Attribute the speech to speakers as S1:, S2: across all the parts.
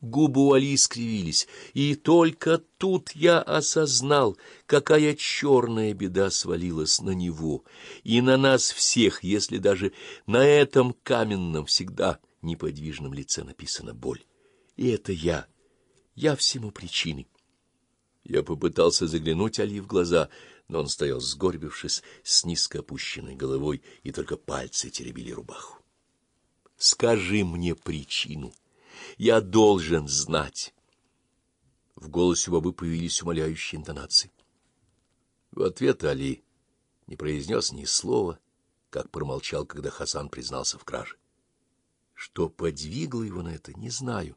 S1: Губы у Али скривились, и только тут я осознал, какая черная беда свалилась на него и на нас всех, если даже на этом каменном, всегда неподвижном лице написана боль. И это я, я всему причиной. Я попытался заглянуть Али в глаза, но он стоял сгорбившись, с низко опущенной головой, и только пальцы теребили рубаху. «Скажи мне причину». Я должен знать. В голосе Бабы появились умоляющие интонации. В ответ Али не произнес ни слова, как промолчал, когда Хасан признался в краже. Что подвигло его на это, не знаю.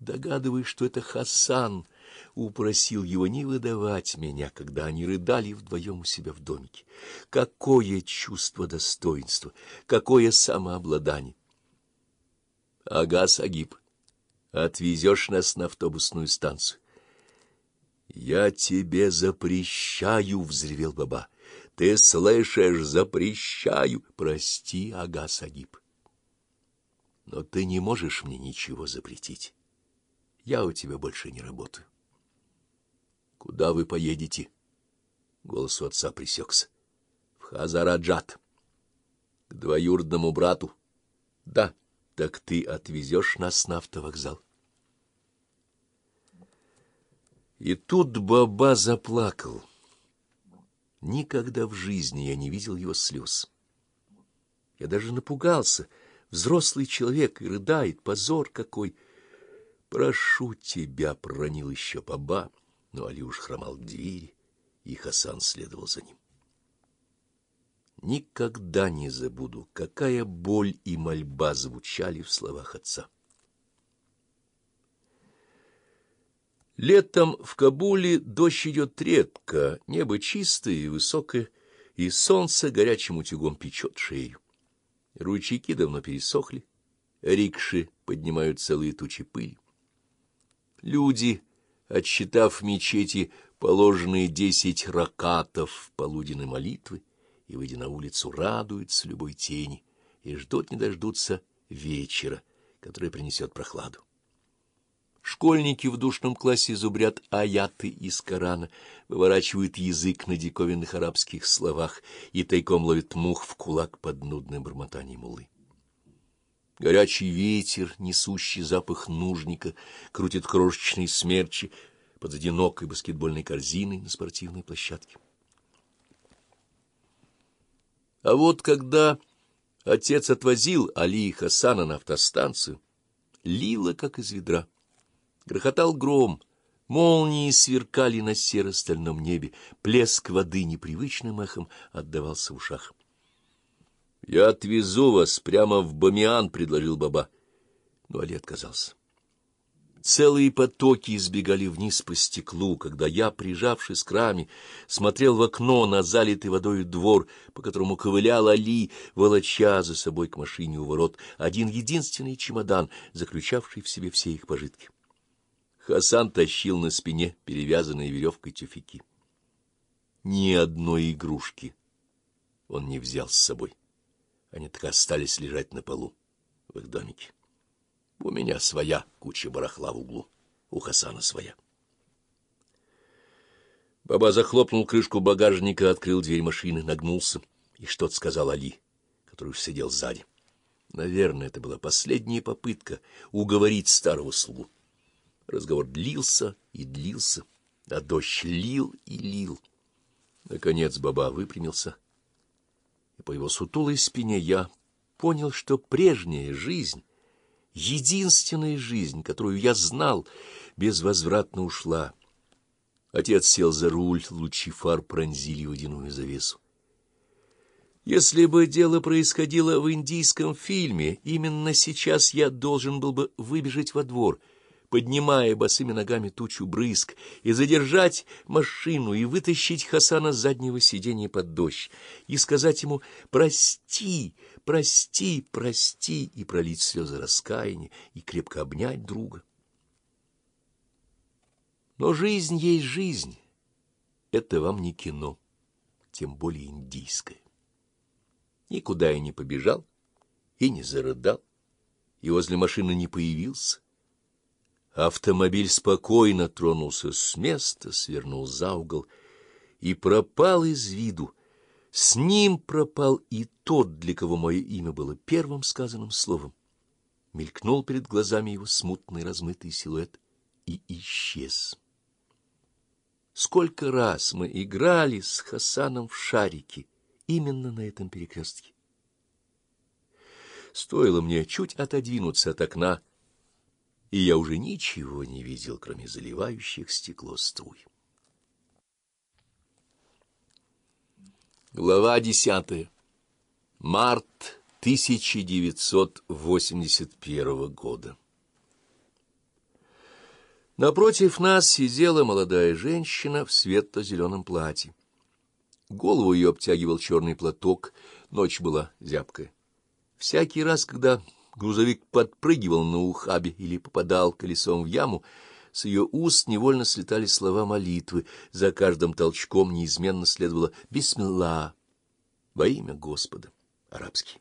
S1: Догадываюсь, что это Хасан упросил его не выдавать меня, когда они рыдали вдвоем у себя в домике. Какое чувство достоинства, какое самообладание! — Ага, Сагиб, отвезешь нас на автобусную станцию. — Я тебе запрещаю, — взревел баба. — Ты слышишь, запрещаю. Прости, Ага, Сагиб. Но ты не можешь мне ничего запретить. Я у тебя больше не работаю. — Куда вы поедете? Голос у отца присекся. — В Хазараджат. — К двоюродному брату. — Да. — так ты отвезешь нас на автовокзал. И тут Баба заплакал. Никогда в жизни я не видел его слез. Я даже напугался. Взрослый человек и рыдает, позор какой. «Прошу тебя», — проронил еще Баба, но Али уж хромал к двери, и Хасан следовал за ним. Никогда не забуду, какая боль и мольба звучали в словах отца. Летом в Кабуле дождь идет редко, небо чистое и высокое, и солнце горячим утюгом печет шею. Ручейки давно пересохли, рикши поднимают целые тучи пыли. Люди, отсчитав в мечети положенные десять ракатов полуденной молитвы, и, выйдя на улицу, радуются любой тени и ждут не дождутся вечера, который принесет прохладу. Школьники в душном классе зубрят аяты из Корана, выворачивают язык на диковинных арабских словах и тайком ловят мух в кулак под нудным бормотанием улы. Горячий ветер, несущий запах нужника, крутит крошечные смерчи под одинокой баскетбольной корзиной на спортивной площадке. А вот когда отец отвозил Али и Хасана на автостанцию, лило, как из ведра. Грохотал гром, молнии сверкали на серо-стальном небе, плеск воды непривычным эхом отдавался в ушах. — Я отвезу вас прямо в Бамиан, — предложил Баба. Но Али отказался. Целые потоки избегали вниз по стеклу, когда я, прижавшись к раме, смотрел в окно на залитый водой двор, по которому ковылял Али, волоча за собой к машине у ворот один единственный чемодан, заключавший в себе все их пожитки. Хасан тащил на спине перевязанные веревкой тюфяки. Ни одной игрушки он не взял с собой. Они так остались лежать на полу в их домике. У меня своя куча барахла в углу, у Хасана своя. Баба захлопнул крышку багажника, открыл дверь машины, нагнулся и что-то сказал Али, который уж сидел сзади. Наверное, это была последняя попытка уговорить старого слугу. Разговор длился и длился, а дождь лил и лил. Наконец Баба выпрямился, и по его сутулой спине я понял, что прежняя жизнь единственная жизнь, которую я знал, безвозвратно ушла. Отец сел за руль, лучи фар пронзили водяную завесу. Если бы дело происходило в индийском фильме, именно сейчас я должен был бы выбежать во двор, поднимая босыми ногами тучу брызг, и задержать машину, и вытащить Хасана с заднего сиденья под дождь, и сказать ему «Прости, прости, прости» и пролить слезы раскаяния, и крепко обнять друга. Но жизнь есть жизнь. Это вам не кино, тем более индийское. Никуда я не побежал и не зарыдал, и возле машины не появился. Автомобиль спокойно тронулся с места, свернул за угол и пропал из виду. С ним пропал и тот, для кого мое имя было первым сказанным словом. Мелькнул перед глазами его смутный размытый силуэт и исчез. Сколько раз мы играли с Хасаном в шарики именно на этом перекрестке. Стоило мне чуть отодвинуться от окна, и я уже ничего не видел, кроме заливающих стекло струй. Глава десятая. Март 1981 года. Напротив нас сидела молодая женщина в светло-зеленом платье. Голову ее обтягивал черный платок, ночь была зябкая. Всякий раз, когда грузовик подпрыгивал на ухабе или попадал колесом в яму, с ее уст невольно слетали слова молитвы, за каждым толчком неизменно следовало «Бисмилла» во имя Господа, арабский.